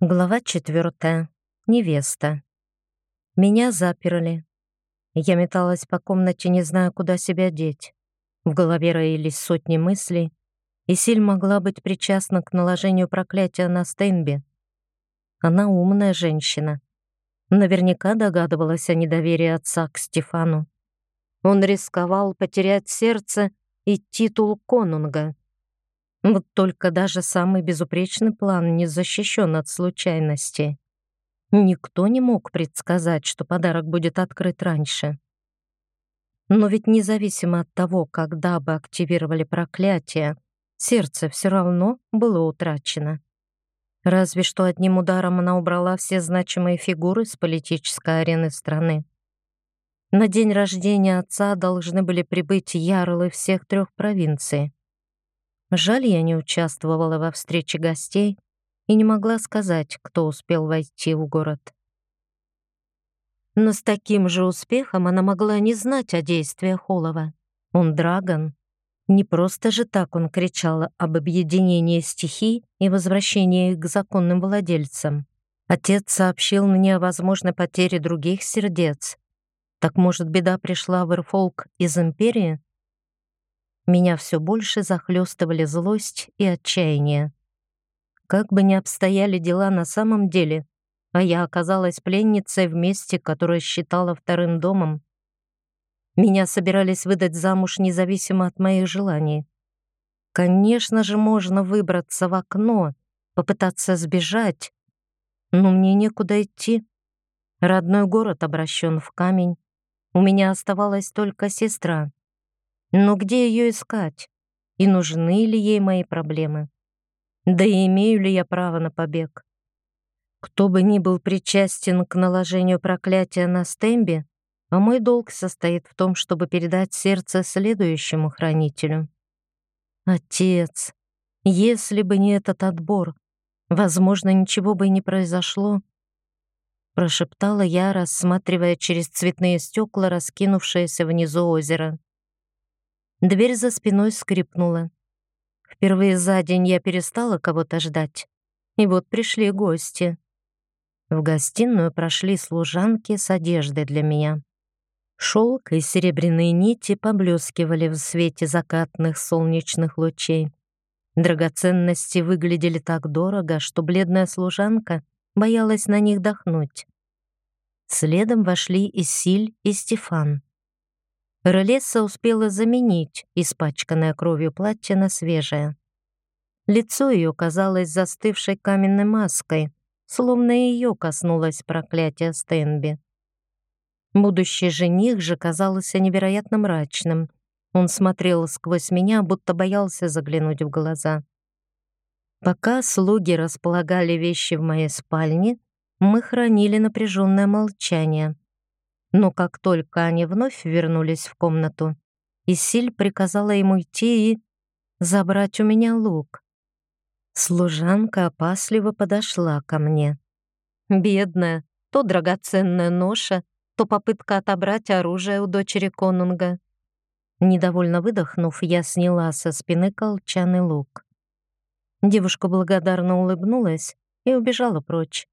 Глава четвертая. Невеста. Меня заперли. Я металась по комнате, не зная, куда себя деть. В голове роились сотни мыслей, и Силь могла быть причастна к наложению проклятия на Стейнби. Она умная женщина. Наверняка догадывалась о недоверии отца к Стефану. Он рисковал потерять сердце и титул конунга. Вот только даже самый безупречный план не защищен от случайности. Никто не мог предсказать, что подарок будет открыт раньше. Но ведь независимо от того, когда бы активировали проклятие, сердце все равно было утрачено. Разве что одним ударом она убрала все значимые фигуры с политической арены страны. На день рождения отца должны были прибыть ярлы всех трех провинций. Жаль, я не участвовала во встрече гостей и не могла сказать, кто успел войти в город. Но с таким же успехом она могла не знать о действиях Холова. Он драгон. Не просто же так он кричал об объединении стихий и возвращении их к законным владельцам. Отец сообщил мне о возможной потере других сердец. Так может, беда пришла в Ирфолк из Империи? Меня все больше захлестывали злость и отчаяние. Как бы ни обстояли дела на самом деле, а я оказалась пленницей в месте, которое считала вторым домом, меня собирались выдать замуж независимо от моих желаний. Конечно же, можно выбраться в окно, попытаться сбежать, но мне некуда идти. Родной город обращен в камень. У меня оставалась только сестра. Но где ее искать? И нужны ли ей мои проблемы? Да и имею ли я право на побег? Кто бы ни был причастен к наложению проклятия на Стемби, а мой долг состоит в том, чтобы передать сердце следующему хранителю. Отец, если бы не этот отбор, возможно, ничего бы и не произошло, прошептала я, рассматривая через цветные стекла раскинувшееся внизу озеро. Дверь за спиной скрипнула. Впервые за день я перестала кого-то ждать. И вот пришли гости. В гостиную прошли служанки с одеждой для меня. Шелк и серебряные нити поблескивали в свете закатных солнечных лучей. Драгоценности выглядели так дорого, что бледная служанка боялась на них дохнуть. Следом вошли и Силь, и Стефан. Релесса успела заменить испачканное кровью платье на свежее. Лицо ее казалось застывшей каменной маской, словно ее коснулось проклятие Стенби. Будущий жених же казался невероятно мрачным. Он смотрел сквозь меня, будто боялся заглянуть в глаза. Пока слуги располагали вещи в моей спальне, мы хранили напряженное молчание. Но как только они вновь вернулись в комнату, Исиль приказала ему идти и забрать у меня лук. Служанка опасливо подошла ко мне. Бедная, то драгоценная ноша, то попытка отобрать оружие у дочери конунга. Недовольно выдохнув, я сняла со спины колчаный лук. Девушка благодарно улыбнулась и убежала прочь.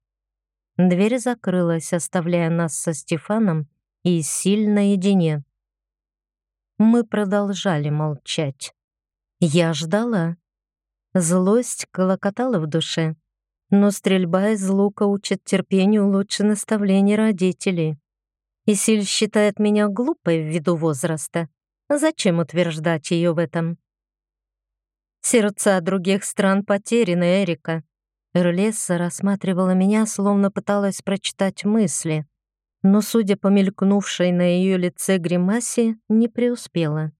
Дверь закрылась, оставляя нас со Стефаном и сильно наедине. Мы продолжали молчать. Я ждала. Злость колокотала в душе, но стрельба из лука учит терпению лучше наставлений родителей. Исиль считает меня глупой ввиду возраста. Зачем утверждать ее в этом? Сердца других стран потеряны, Эрика. Эрлесса рассматривала меня, словно пыталась прочитать мысли, но, судя по мелькнувшей на ее лице гримасе, не преуспела.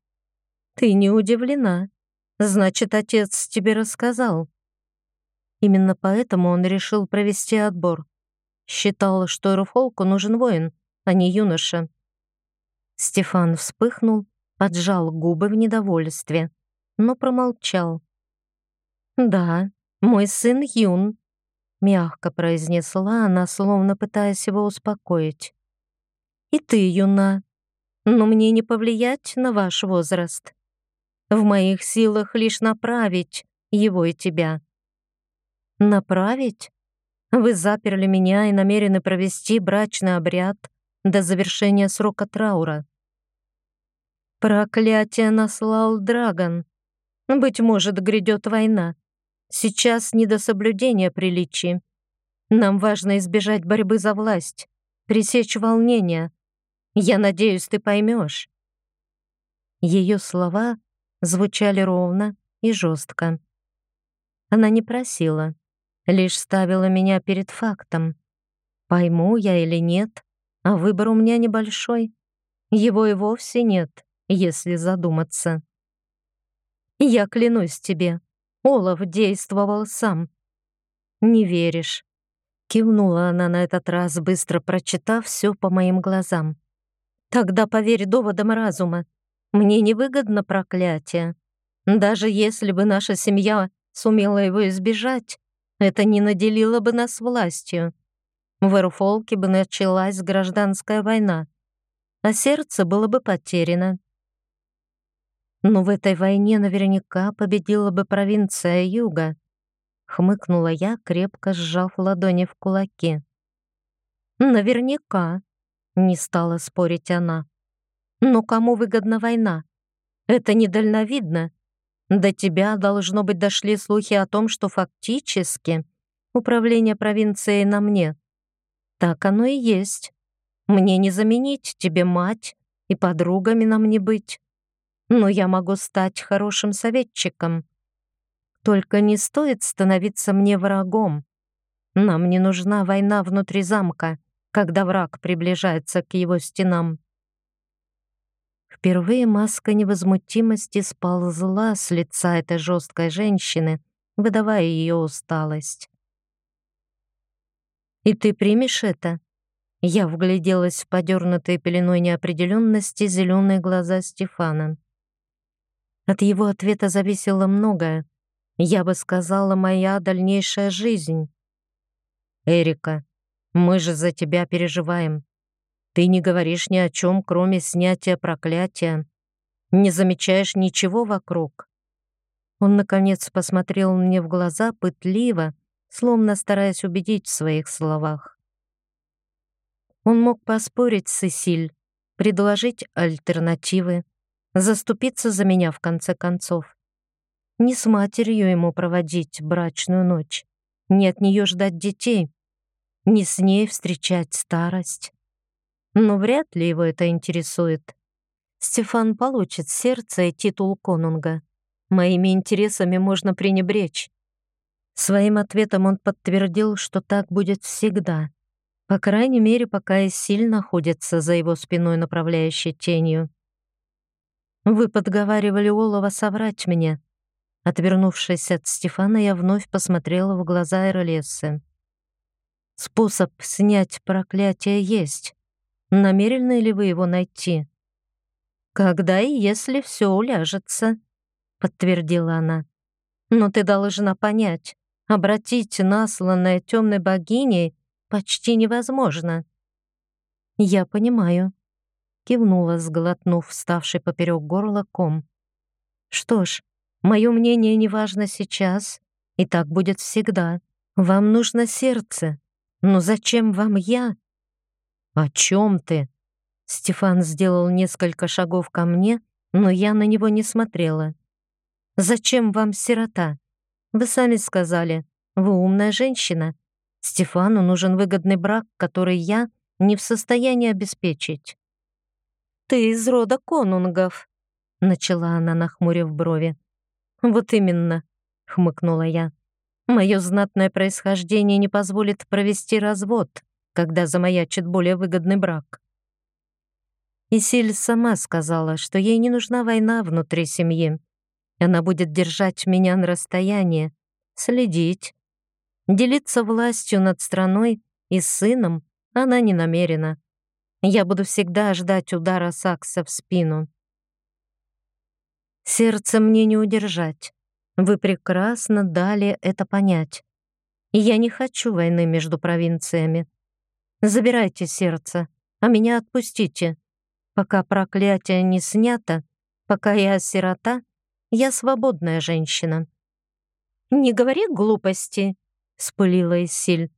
«Ты не удивлена. Значит, отец тебе рассказал». Именно поэтому он решил провести отбор. Считал, что Эрфолку нужен воин, а не юноша. Стефан вспыхнул, поджал губы в недовольстве, но промолчал. «Да, мой сын юн», — мягко произнесла она, словно пытаясь его успокоить. «И ты юна, но мне не повлиять на ваш возраст. В моих силах лишь направить его и тебя». «Направить? Вы заперли меня и намерены провести брачный обряд до завершения срока траура. Проклятие наслал Драгон. Быть может, грядет война. Сейчас не до соблюдения приличий. Нам важно избежать борьбы за власть, пресечь волнение. Я надеюсь, ты поймешь. Ее слова звучали ровно и жестко. Она не просила, лишь ставила меня перед фактом. Пойму я или нет, а выбор у меня небольшой. Его и вовсе нет, если задуматься. Я клянусь тебе, Олаф действовал сам. Не веришь. Кивнула она на этот раз, быстро прочитав все по моим глазам. Тогда поверь доводам разума. Мне невыгодно проклятие. Даже если бы наша семья сумела его избежать, это не наделило бы нас властью. В Эрфолке бы началась гражданская война, а сердце было бы потеряно. Но в этой войне наверняка победила бы провинция Юга. Хмыкнула я, крепко сжав ладони в кулаки. Наверняка, не стала спорить она. Но кому выгодна война? Это недальновидно. До тебя, должно быть, дошли слухи о том, что фактически управление провинцией на мне. Так оно и есть. Мне не заменить тебе мать и подругами нам не быть. Но я могу стать хорошим советчиком. Только не стоит становиться мне врагом. Нам не нужна война внутри замка, когда враг приближается к его стенам. Впервые маска невозмутимости сползла с лица этой жесткой женщины, выдавая ее усталость. «И ты примешь это?» Я вгляделась в подернутые пеленой неопределенности зеленые глаза Стефана. От его ответа зависело многое. Я бы сказала, моя дальнейшая жизнь. «Эрика, мы же за тебя переживаем. Ты не говоришь ни о чем, кроме снятия проклятия. Не замечаешь ничего вокруг. Он, наконец, посмотрел мне в глаза пытливо, словно стараясь убедить в своих словах. Он мог поспорить с Исиль, предложить альтернативы, заступиться за меня в конце концов. Не с матерью ему проводить брачную ночь, не от нее ждать детей, не с ней встречать старость но вряд ли его это интересует. Стефан получит сердце и титул конунга. Моими интересами можно пренебречь. Своим ответом он подтвердил, что так будет всегда. По крайней мере, пока Исиль находится за его спиной, направляющей тенью. «Вы подговаривали Олова соврать мне». Отвернувшись от Стефана, я вновь посмотрела в глаза Эрлессы. «Способ снять проклятие есть. Намерены ли вы его найти? Когда и если все уляжется, подтвердила она. Но ты должна понять, обратить насланное темной богиней почти невозможно. Я понимаю, кивнула, сглотнув вставший поперек горла ком. Что ж, мое мнение не важно сейчас, и так будет всегда. Вам нужно сердце. Но зачем вам я, «О чем ты?» Стефан сделал несколько шагов ко мне, но я на него не смотрела. «Зачем вам сирота? Вы сами сказали, вы умная женщина. Стефану нужен выгодный брак, который я не в состоянии обеспечить». «Ты из рода конунгов», — начала она, нахмурив брови. «Вот именно», — хмыкнула я. «Мое знатное происхождение не позволит провести развод когда замаячит более выгодный брак. Исиль сама сказала, что ей не нужна война внутри семьи. Она будет держать меня на расстоянии, следить. Делиться властью над страной и сыном она не намерена. Я буду всегда ждать удара Сакса в спину. Сердце мне не удержать. Вы прекрасно дали это понять. И я не хочу войны между провинциями. Забирайте сердце, а меня отпустите. Пока проклятие не снято, пока я сирота, я свободная женщина». «Не говори глупости», — спылила Исиль.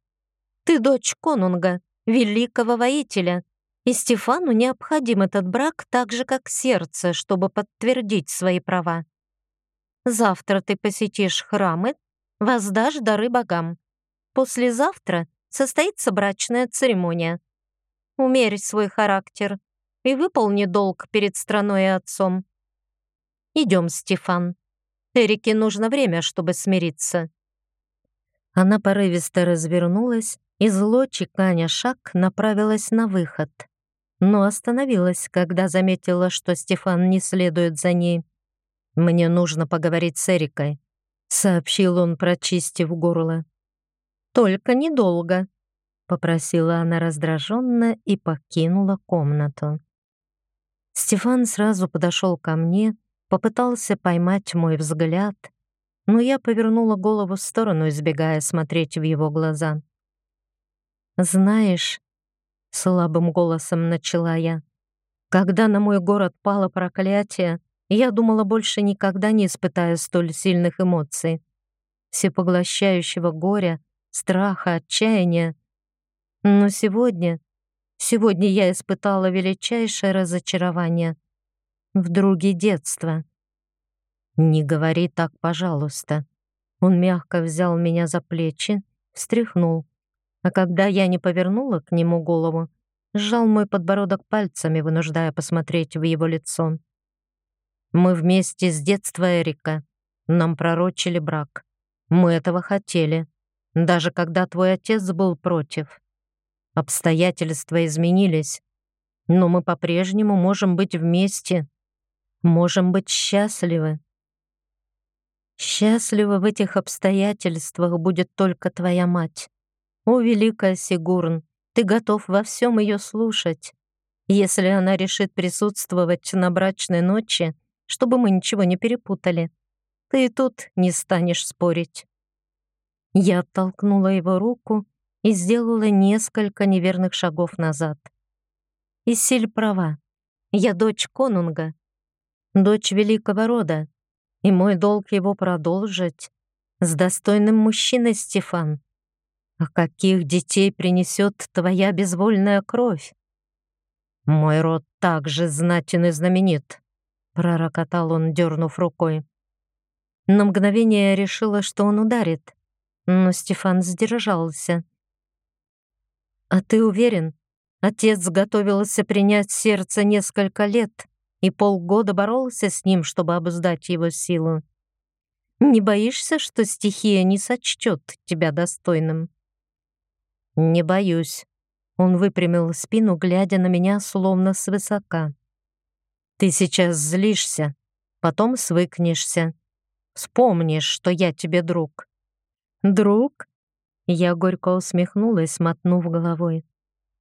Ты дочь конунга, великого воителя, и Стефану необходим этот брак так же, как сердце, чтобы подтвердить свои права. Завтра ты посетишь храмы, воздашь дары богам. Послезавтра состоится брачная церемония. Умерь свой характер и выполни долг перед страной и отцом. Идем, Стефан. Эрике нужно время, чтобы смириться. Она порывисто развернулась и зло чеканя шаг направилась на выход, но остановилась, когда заметила, что Стефан не следует за ней. «Мне нужно поговорить с Эрикой», — сообщил он, прочистив горло. «Только недолго», — попросила она раздраженно и покинула комнату. Стефан сразу подошел ко мне, попытался поймать мой взгляд, но я повернула голову в сторону, избегая смотреть в его глаза. «Знаешь», — слабым голосом начала я, «когда на мой город пало проклятие, я думала, больше никогда не испытаю столь сильных эмоций, всепоглощающего горя, страха, отчаяния. Но сегодня, сегодня я испытала величайшее разочарование в друге детства. «Не говори так, пожалуйста». Он мягко взял меня за плечи, встряхнул а когда я не повернула к нему голову, сжал мой подбородок пальцами, вынуждая посмотреть в его лицо. «Мы вместе с детства, Эрика. Нам пророчили брак. Мы этого хотели, даже когда твой отец был против. Обстоятельства изменились, но мы по-прежнему можем быть вместе, можем быть счастливы. Счастлива в этих обстоятельствах будет только твоя мать. «О, великая Сигурн, ты готов во всем ее слушать. Если она решит присутствовать на брачной ночи, чтобы мы ничего не перепутали, ты и тут не станешь спорить». Я оттолкнула его руку и сделала несколько неверных шагов назад. Исиль права. Я дочь конунга, дочь великого рода, и мой долг его продолжить с достойным мужчиной Стефан. А каких детей принесет твоя безвольная кровь? Мой род также знатен и знаменит, пророкотал он, дернув рукой. На мгновение я решила, что он ударит, но Стефан сдержался. «А ты уверен? Отец готовился принять сердце несколько лет и полгода боролся с ним, чтобы обуздать его силу. Не боишься, что стихия не сочтет тебя достойным?» «Не боюсь». Он выпрямил спину, глядя на меня словно свысока. «Ты сейчас злишься, потом свыкнешься. Вспомнишь, что я тебе друг». «Друг?» Я горько усмехнулась, мотнув головой.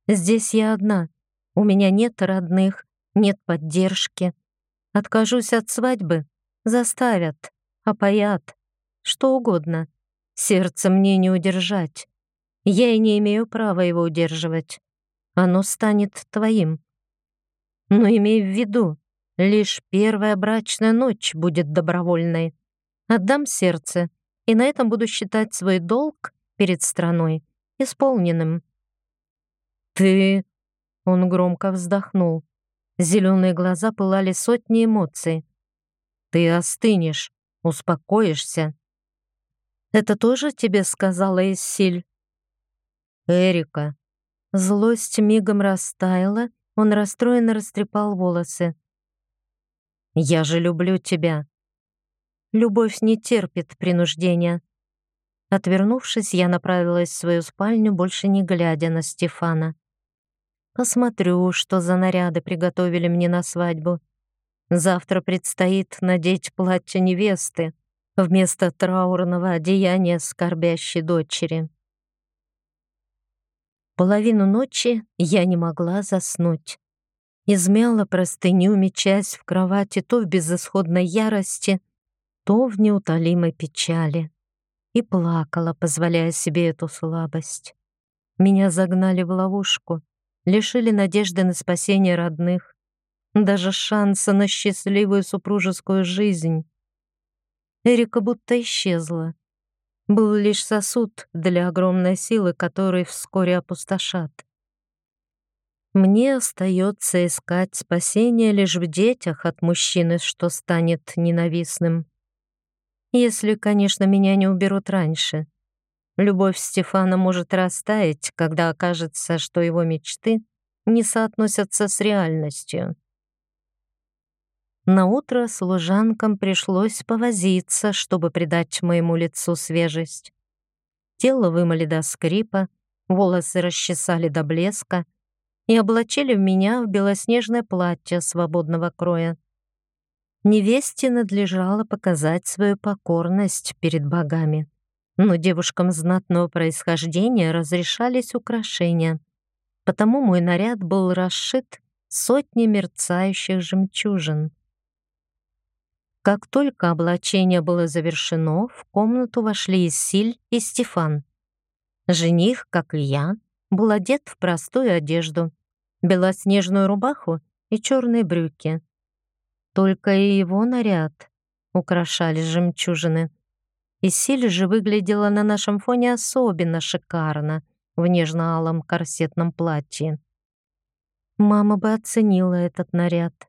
«Здесь я одна. У меня нет родных, нет поддержки. Откажусь от свадьбы, заставят, опоят, что угодно. Сердце мне не удержать. Я и не имею права его удерживать. Оно станет твоим. Но имей в виду, лишь первая брачная ночь будет добровольной. Отдам сердце, и на этом буду считать свой долг перед страной исполненным. «Ты...» — он громко вздохнул. Зеленые глаза пылали сотни эмоций. «Ты остынешь, успокоишься». «Это тоже тебе сказала Иссиль?» Эрика. Злость мигом растаяла, он расстроенно растрепал волосы. «Я же люблю тебя». Любовь не терпит принуждения. Отвернувшись, я направилась в свою спальню, больше не глядя на Стефана. Посмотрю, что за наряды приготовили мне на свадьбу. Завтра предстоит надеть платье невесты вместо траурного одеяния скорбящей дочери. Половину ночи я не могла заснуть. Измяла простыню, мечась в кровати то в безысходной ярости, то в неутолимой печали. И плакала, позволяя себе эту слабость. Меня загнали в ловушку, лишили надежды на спасение родных, даже шанса на счастливую супружескую жизнь. Эрика будто исчезла. Был лишь сосуд для огромной силы, который вскоре опустошат. Мне остается искать спасение лишь в детях от мужчины, что станет ненавистным. Если, конечно, меня не уберут раньше. Любовь Стефана может растаять, когда окажется, что его мечты не соотносятся с реальностью. На утро служанкам пришлось повозиться, чтобы придать моему лицу свежесть. Тело вымыли до скрипа, волосы расчесали до блеска — и облачили меня в белоснежное платье свободного кроя. Невесте надлежало показать свою покорность перед богами, но девушкам знатного происхождения разрешались украшения, потому мой наряд был расшит сотней мерцающих жемчужин. Как только облачение было завершено, в комнату вошли Исиль и Стефан. Жених, как и я, был одет в простую одежду, белоснежную рубаху и черные брюки. Только и его наряд украшали жемчужины. И Силь же выглядела на нашем фоне особенно шикарно в нежно-алом корсетном платье. Мама бы оценила этот наряд.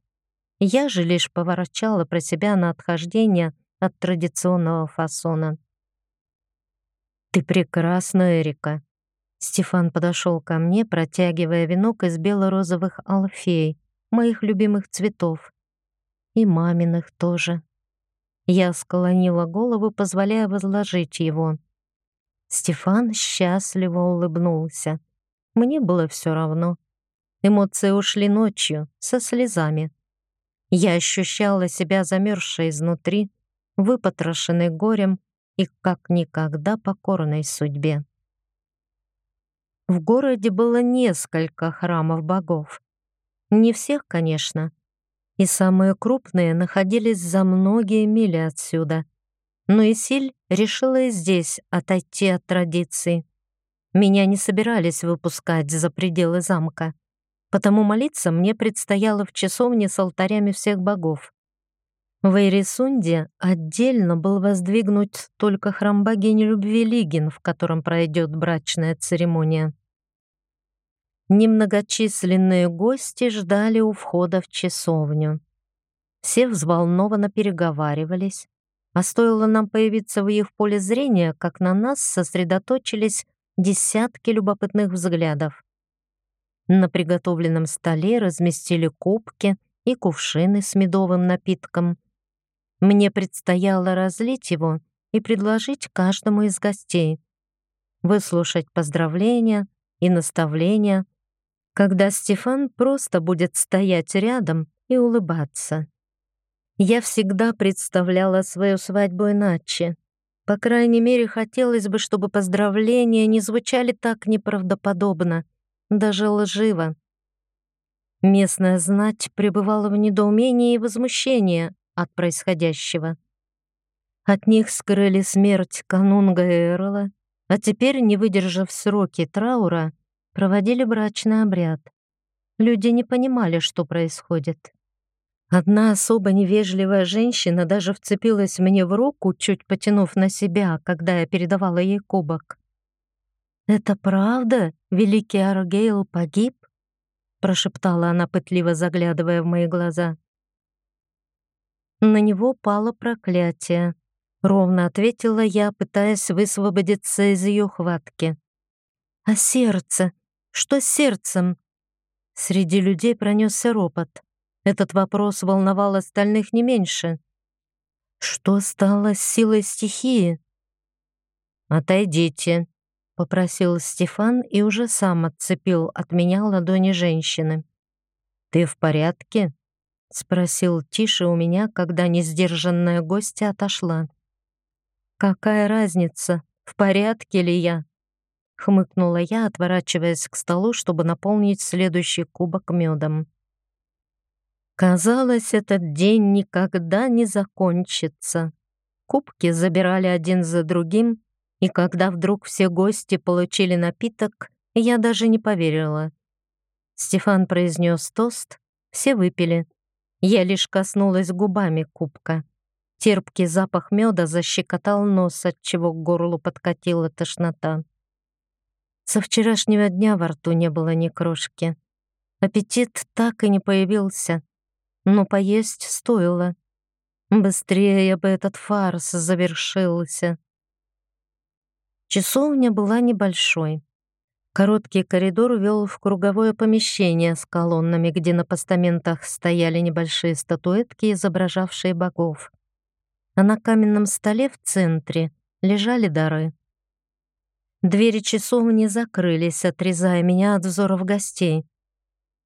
Я же лишь поворачала про себя на отхождение от традиционного фасона. «Ты прекрасна, Эрика», Стефан подошел ко мне, протягивая венок из бело-розовых алфей, моих любимых цветов. И маминых тоже. Я склонила голову, позволяя возложить его. Стефан счастливо улыбнулся. Мне было все равно. Эмоции ушли ночью, со слезами. Я ощущала себя замерзшей изнутри, выпотрошенной горем и как никогда покорной судьбе. В городе было несколько храмов богов. Не всех, конечно. И самые крупные находились за многие мили отсюда. Но Исиль решила и здесь отойти от традиций. Меня не собирались выпускать за пределы замка, потому молиться мне предстояло в часовне с алтарями всех богов. В Эйрисунде отдельно был воздвигнут только храм богини любви Лигин, в котором пройдет брачная церемония. Немногочисленные гости ждали у входа в часовню. Все взволнованно переговаривались, а стоило нам появиться в их поле зрения, как на нас сосредоточились десятки любопытных взглядов. На приготовленном столе разместили кубки и кувшины с медовым напитком. Мне предстояло разлить его и предложить каждому из гостей, выслушать поздравления и наставления — когда Стефан просто будет стоять рядом и улыбаться. Я всегда представляла свою свадьбу иначе. По крайней мере, хотелось бы, чтобы поздравления не звучали так неправдоподобно, даже лживо. Местная знать пребывала в недоумении и возмущении от происходящего. От них скрыли смерть канунга Эрла, а теперь, не выдержав сроки траура, проводили брачный обряд. Люди не понимали, что происходит. Одна особо невежливая женщина даже вцепилась мне в руку, чуть потянув на себя, когда я передавала ей кубок. «Это правда? Великий Аргейл погиб?» прошептала она, пытливо заглядывая в мои глаза. На него пало проклятие. Ровно ответила я, пытаясь высвободиться из ее хватки. «А сердце? Что с сердцем? Среди людей пронесся ропот. Этот вопрос волновал остальных не меньше. Что стало с силой стихии? «Отойдите», — попросил Стефан и уже сам отцепил от меня ладони женщины. «Ты в порядке?» — спросил тише у меня, когда несдержанная гостья отошла. «Какая разница, в порядке ли я?» хмыкнула я, отворачиваясь к столу, чтобы наполнить следующий кубок медом. Казалось, этот день никогда не закончится. Кубки забирали один за другим, и когда вдруг все гости получили напиток, я даже не поверила. Стефан произнес тост, все выпили. Я лишь коснулась губами кубка. Терпкий запах меда защекотал нос, отчего к горлу подкатила тошнота. Со вчерашнего дня во рту не было ни крошки. Аппетит так и не появился, но поесть стоило. Быстрее бы этот фарс завершился. Часовня была небольшой. Короткий коридор вел в круговое помещение с колоннами, где на постаментах стояли небольшие статуэтки, изображавшие богов. А на каменном столе в центре лежали дары. Двери часовни закрылись, отрезая меня от взоров гостей.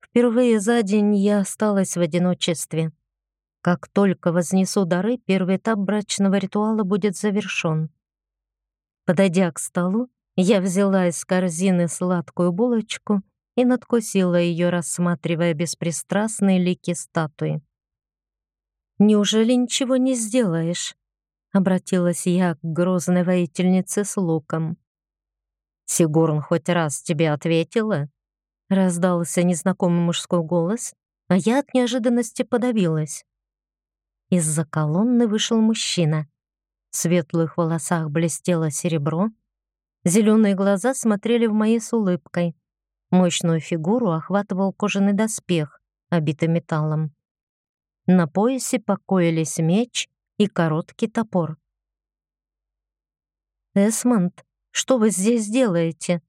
Впервые за день я осталась в одиночестве. Как только вознесу дары, первый этап брачного ритуала будет завершен. Подойдя к столу, я взяла из корзины сладкую булочку и надкусила ее, рассматривая беспристрастные лики статуи. «Неужели ничего не сделаешь?» — обратилась я к грозной воительнице с луком. «Сигурн хоть раз тебе ответила?» — раздался незнакомый мужской голос, а я от неожиданности подавилась. Из-за колонны вышел мужчина. В светлых волосах блестело серебро, Зеленые глаза смотрели в мои с улыбкой. Мощную фигуру охватывал кожаный доспех, обитый металлом. На поясе покоились меч и короткий топор. «Эсмонд, что вы здесь делаете?»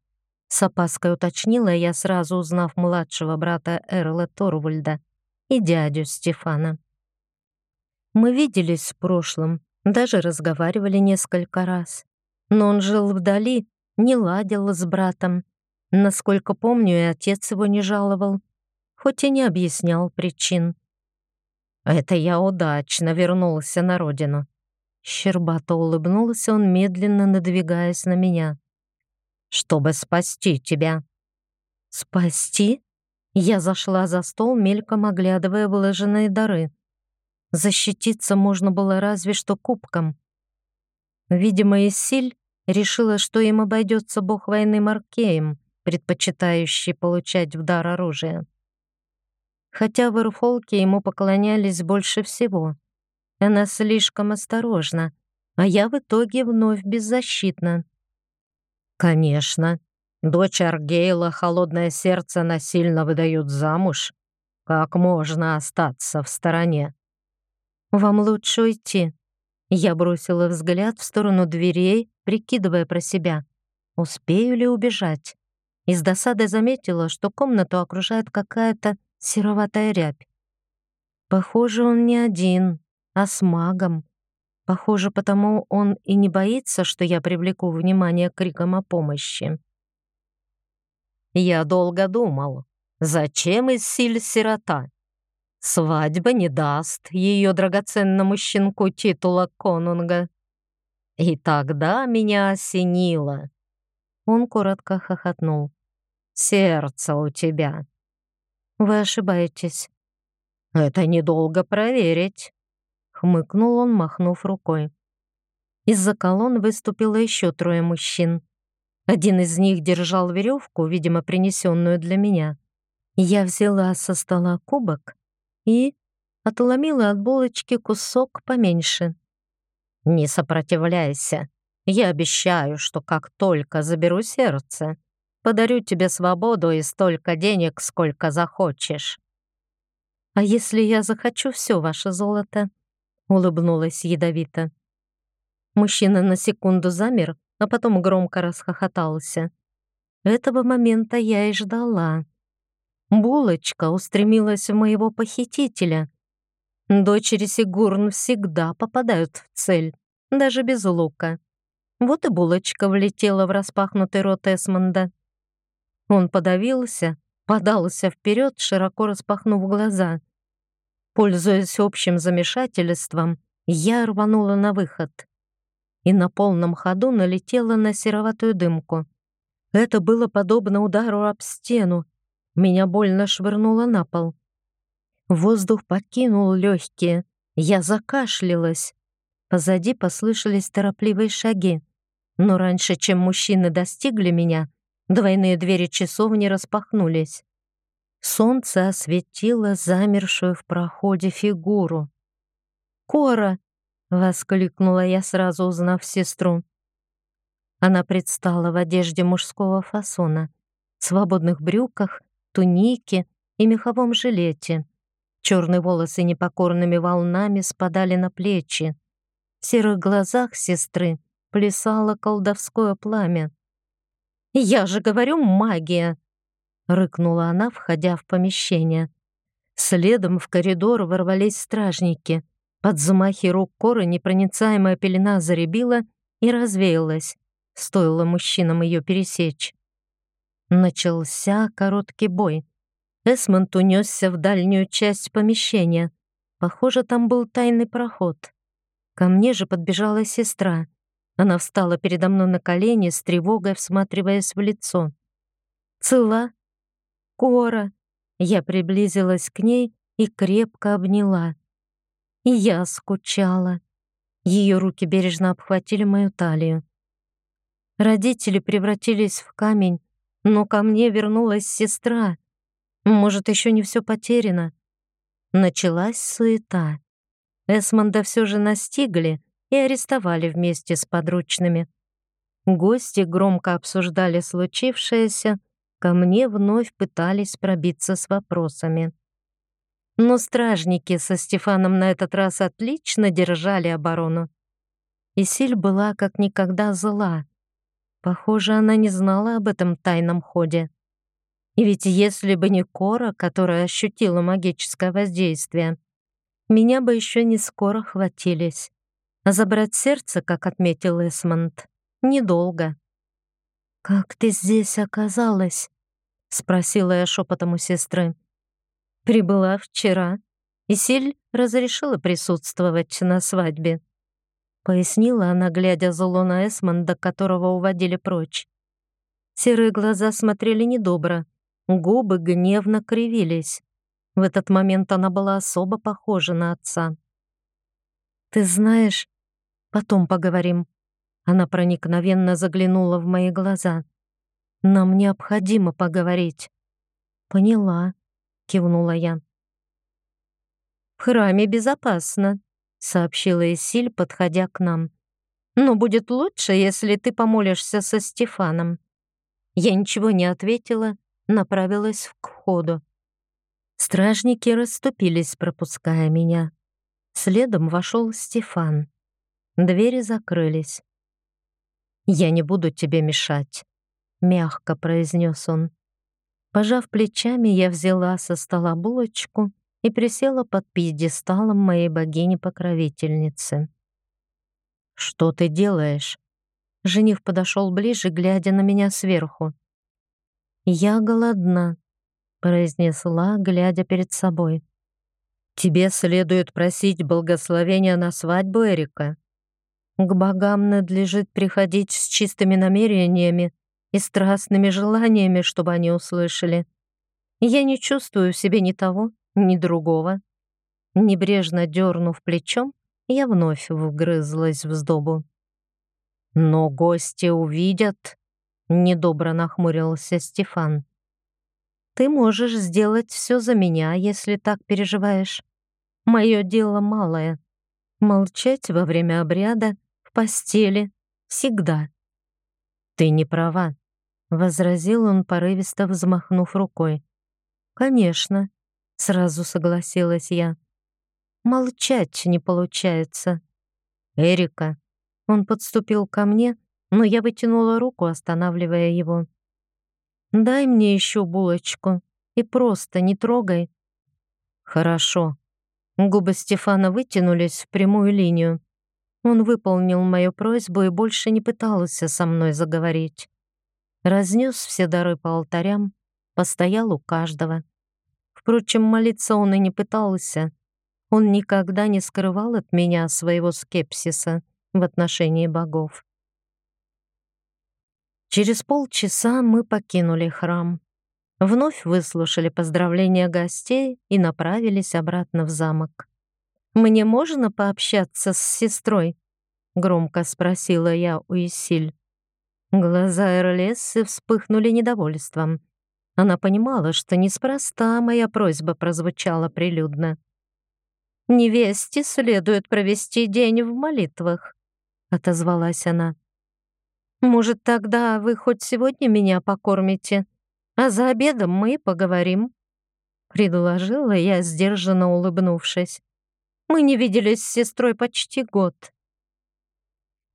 С опаской уточнила я, сразу узнав младшего брата Эрла Торвальда и дядю Стефана. Мы виделись в прошлом, даже разговаривали несколько раз но он жил вдали, не ладил с братом. Насколько помню, и отец его не жаловал, хоть и не объяснял причин. «Это я удачно вернулся на родину». Щербато улыбнулся он, медленно надвигаясь на меня. «Чтобы спасти тебя». «Спасти?» Я зашла за стол, мельком оглядывая выложенные дары. Защититься можно было разве что кубком. Видимо, Исиль решила, что им обойдется бог войны Маркеем, предпочитающий получать в дар оружие. Хотя в Ирфолке ему поклонялись больше всего. Она слишком осторожна, а я в итоге вновь беззащитна. Конечно, дочь Аргейла холодное сердце насильно выдают замуж. Как можно остаться в стороне? Вам лучше уйти. Я бросила взгляд в сторону дверей, прикидывая про себя, успею ли убежать. И с досадой заметила, что комнату окружает какая-то сероватая рябь. Похоже, он не один, а с магом. Похоже, потому он и не боится, что я привлеку внимание криком о помощи. Я долго думал, зачем из силь сирота? Свадьба не даст ее драгоценному щенку титула конунга. И тогда меня осенило. Он коротко хохотнул. «Сердце у тебя». «Вы ошибаетесь». «Это недолго проверить», — хмыкнул он, махнув рукой. Из-за колонн выступило еще трое мужчин. Один из них держал веревку, видимо, принесенную для меня. Я взяла со стола кубок и отломила от булочки кусок поменьше. Не сопротивляйся. Я обещаю, что как только заберу сердце, подарю тебе свободу и столько денег, сколько захочешь. А если я захочу все ваше золото? Улыбнулась ядовито. Мужчина на секунду замер, а потом громко расхохотался. Этого момента я и ждала. Булочка устремилась в моего похитителя, Дочери Сигурн всегда попадают в цель, даже без лука. Вот и булочка влетела в распахнутый рот Эсмонда. Он подавился, подался вперед, широко распахнув глаза. Пользуясь общим замешательством, я рванула на выход и на полном ходу налетела на сероватую дымку. Это было подобно удару об стену. Меня больно швырнуло на пол. Воздух покинул легкие. Я закашлялась. Позади послышались торопливые шаги. Но раньше, чем мужчины достигли меня, двойные двери часовни распахнулись. Солнце осветило замершую в проходе фигуру. «Кора!» — воскликнула я, сразу узнав сестру. Она предстала в одежде мужского фасона, свободных брюках, тунике и меховом жилете. Черные волосы непокорными волнами спадали на плечи. В серых глазах сестры плясало колдовское пламя. «Я же говорю, магия!» — рыкнула она, входя в помещение. Следом в коридор ворвались стражники. Под замахи рук коры непроницаемая пелена заребила и развеялась. Стоило мужчинам ее пересечь. Начался короткий бой. Эсмонд унесся в дальнюю часть помещения. Похоже, там был тайный проход. Ко мне же подбежала сестра. Она встала передо мной на колени, с тревогой всматриваясь в лицо. «Цела? Кора?» Я приблизилась к ней и крепко обняла. И я скучала. Ее руки бережно обхватили мою талию. Родители превратились в камень, но ко мне вернулась сестра. Может, еще не все потеряно. Началась суета. Эсмонда все же настигли и арестовали вместе с подручными. Гости громко обсуждали случившееся, ко мне вновь пытались пробиться с вопросами. Но стражники со Стефаном на этот раз отлично держали оборону. Исиль была как никогда зла. Похоже, она не знала об этом тайном ходе. И ведь если бы не Кора, которая ощутила магическое воздействие, меня бы еще не скоро хватились. А забрать сердце, как отметил Эсмонд, недолго. «Как ты здесь оказалась?» — спросила я шепотом у сестры. Прибыла вчера, и Силь разрешила присутствовать на свадьбе. Пояснила она, глядя зло на Эсмонда, которого уводили прочь. Серые глаза смотрели недобро, губы гневно кривились. В этот момент она была особо похожа на отца. «Ты знаешь, потом поговорим». Она проникновенно заглянула в мои глаза. «Нам необходимо поговорить». «Поняла», — кивнула я. «В храме безопасно», — сообщила Исиль, подходя к нам. «Но будет лучше, если ты помолишься со Стефаном». Я ничего не ответила, направилась к входу. Стражники расступились, пропуская меня. Следом вошел Стефан. Двери закрылись. «Я не буду тебе мешать», — мягко произнес он. Пожав плечами, я взяла со стола булочку и присела под пьедесталом моей богини-покровительницы. «Что ты делаешь?» Жених подошел ближе, глядя на меня сверху. «Я голодна», — произнесла, глядя перед собой. «Тебе следует просить благословения на свадьбу Эрика. К богам надлежит приходить с чистыми намерениями и страстными желаниями, чтобы они услышали. Я не чувствую в себе ни того, ни другого. Небрежно дернув плечом, я вновь вгрызлась в сдобу. «Но гости увидят», — недобро нахмурился Стефан. «Ты можешь сделать все за меня, если так переживаешь. Мое дело малое. Молчать во время обряда, в постели, всегда». «Ты не права», возразил он, порывисто взмахнув рукой. «Конечно», — сразу согласилась я. «Молчать не получается». «Эрика». Он подступил ко мне, но я вытянула руку, останавливая его. «Дай мне еще булочку и просто не трогай». «Хорошо». Губы Стефана вытянулись в прямую линию. Он выполнил мою просьбу и больше не пытался со мной заговорить разнес все дары по алтарям, постоял у каждого. Впрочем, молиться он и не пытался. Он никогда не скрывал от меня своего скепсиса в отношении богов. Через полчаса мы покинули храм. Вновь выслушали поздравления гостей и направились обратно в замок. «Мне можно пообщаться с сестрой?» — громко спросила я у Исиль. Глаза Эрлессы вспыхнули недовольством. Она понимала, что неспроста моя просьба прозвучала прилюдно. невесте следует провести день в молитвах», — отозвалась она. «Может, тогда вы хоть сегодня меня покормите, а за обедом мы поговорим?» Предложила я, сдержанно улыбнувшись. «Мы не виделись с сестрой почти год».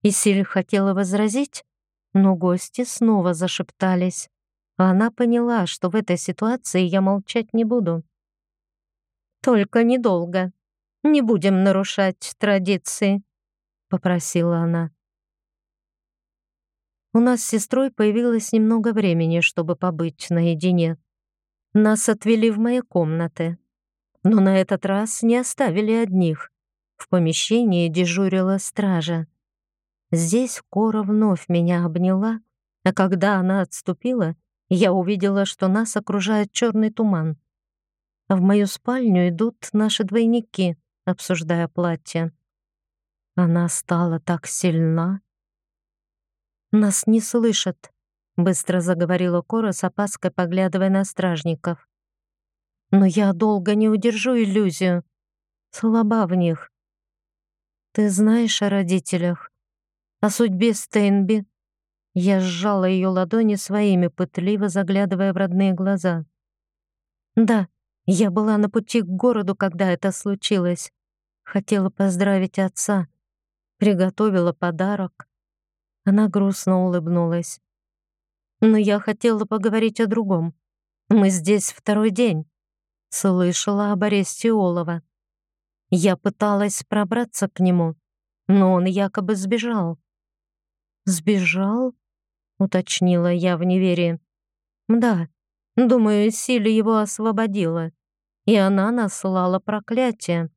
Исиль хотела возразить, но гости снова зашептались. А она поняла, что в этой ситуации я молчать не буду. «Только недолго. Не будем нарушать традиции», — попросила она. У нас с сестрой появилось немного времени, чтобы побыть наедине. Нас отвели в мои комнаты. Но на этот раз не оставили одних. В помещении дежурила стража. Здесь Кора вновь меня обняла, а когда она отступила, я увидела, что нас окружает черный туман. В мою спальню идут наши двойники, обсуждая платье. Она стала так сильна, «Нас не слышат», — быстро заговорила Кора с опаской, поглядывая на стражников. «Но я долго не удержу иллюзию. Слаба в них. Ты знаешь о родителях, о судьбе Стейнби?» Я сжала ее ладони своими, пытливо заглядывая в родные глаза. «Да, я была на пути к городу, когда это случилось. Хотела поздравить отца, приготовила подарок, она грустно улыбнулась. «Но я хотела поговорить о другом. Мы здесь второй день. Слышала об аресте Олова. Я пыталась пробраться к нему, но он якобы сбежал». «Сбежал?» — уточнила я в неверии. «Да, думаю, Силя его освободила, и она наслала проклятие.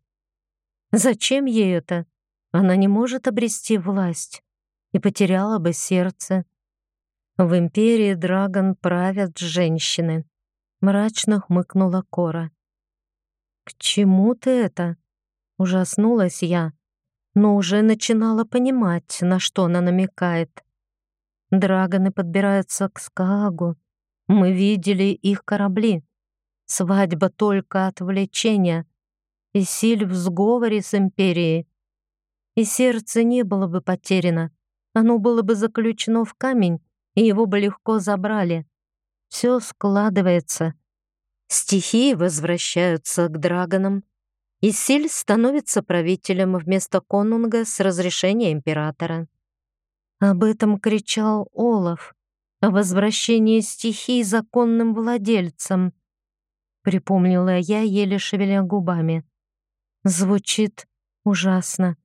Зачем ей это? Она не может обрести власть и потеряла бы сердце. В империи Драгон правят женщины. Мрачно хмыкнула Кора. К чему ты это? Ужаснулась я, но уже начинала понимать, на что она намекает. Драгоны подбираются к Скагу. Мы видели их корабли. Свадьба только отвлечение. И силь в сговоре с империей. И сердце не было бы потеряно, оно было бы заключено в камень, и его бы легко забрали. Все складывается. Стихии возвращаются к драгонам, и Силь становится правителем вместо конунга с разрешения императора. Об этом кричал Олаф, о возвращении стихий законным владельцам. Припомнила я, еле шевеля губами. Звучит ужасно.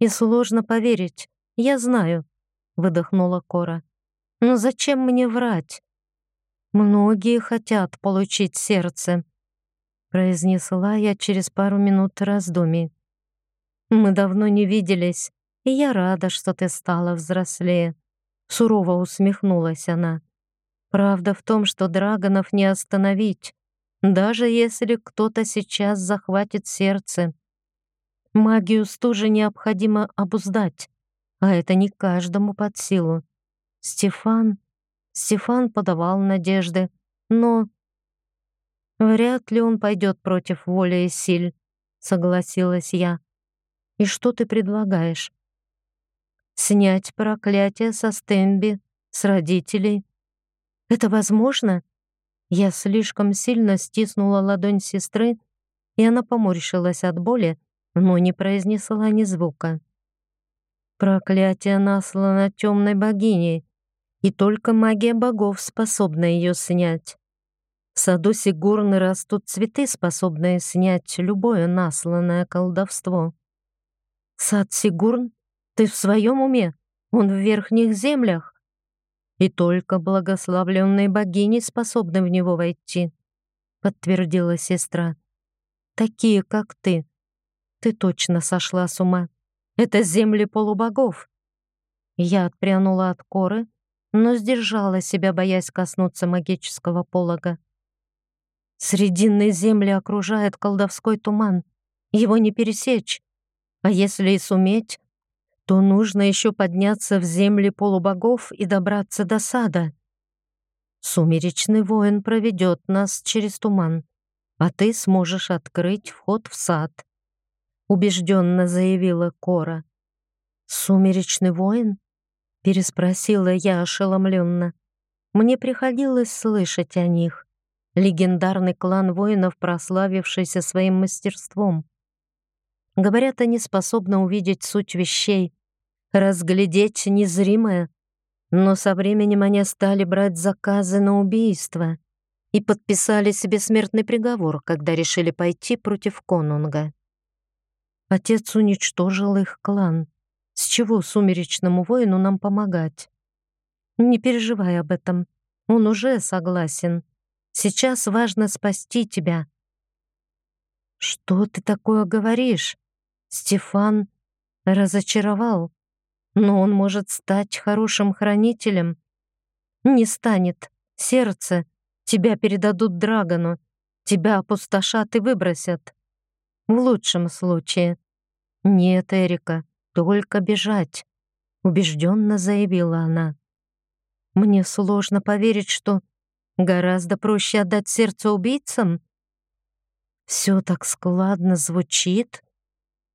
И сложно поверить, я знаю, выдохнула Кора. Но зачем мне врать? Многие хотят получить сердце, произнесла я через пару минут раздумий. Мы давно не виделись, и я рада, что ты стала взрослее. Сурово усмехнулась она. Правда в том, что драгонов не остановить, даже если кто-то сейчас захватит сердце. Магию стужи необходимо обуздать а это не каждому под силу. Стефан... Стефан подавал надежды, но... Вряд ли он пойдет против воли и сил, согласилась я. И что ты предлагаешь? Снять проклятие со Стенби, с родителей. Это возможно? Я слишком сильно стиснула ладонь сестры, и она поморщилась от боли, но не произнесла ни звука. Проклятие наслано темной богиней, и только магия богов способна ее снять. В саду Сигурны растут цветы, способные снять любое насланное колдовство. Сад Сигурн? Ты в своем уме? Он в верхних землях? И только благословленные богини способны в него войти, подтвердила сестра. Такие, как ты. Ты точно сошла с ума. Это земли полубогов. Я отпрянула от коры, но сдержала себя, боясь коснуться магического полога. Срединные земли окружает колдовской туман. Его не пересечь. А если и суметь, то нужно еще подняться в земли полубогов и добраться до сада. Сумеречный воин проведет нас через туман, а ты сможешь открыть вход в сад убежденно заявила Кора. «Сумеречный воин?» — переспросила я ошеломленно. Мне приходилось слышать о них. Легендарный клан воинов, прославившийся своим мастерством. Говорят, они способны увидеть суть вещей, разглядеть незримое. Но со временем они стали брать заказы на убийство и подписали себе смертный приговор, когда решили пойти против конунга. Отец уничтожил их клан. С чего сумеречному воину нам помогать? Не переживай об этом. Он уже согласен. Сейчас важно спасти тебя. Что ты такое говоришь? Стефан разочаровал. Но он может стать хорошим хранителем. Не станет. Сердце. Тебя передадут Драгону. Тебя опустошат и выбросят. В лучшем случае. «Нет, Эрика, только бежать», — убежденно заявила она. «Мне сложно поверить, что гораздо проще отдать сердце убийцам». «Все так складно звучит», —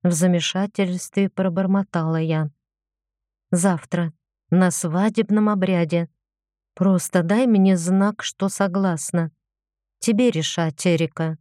в замешательстве пробормотала я. «Завтра, на свадебном обряде. Просто дай мне знак, что согласна. Тебе решать, Эрика».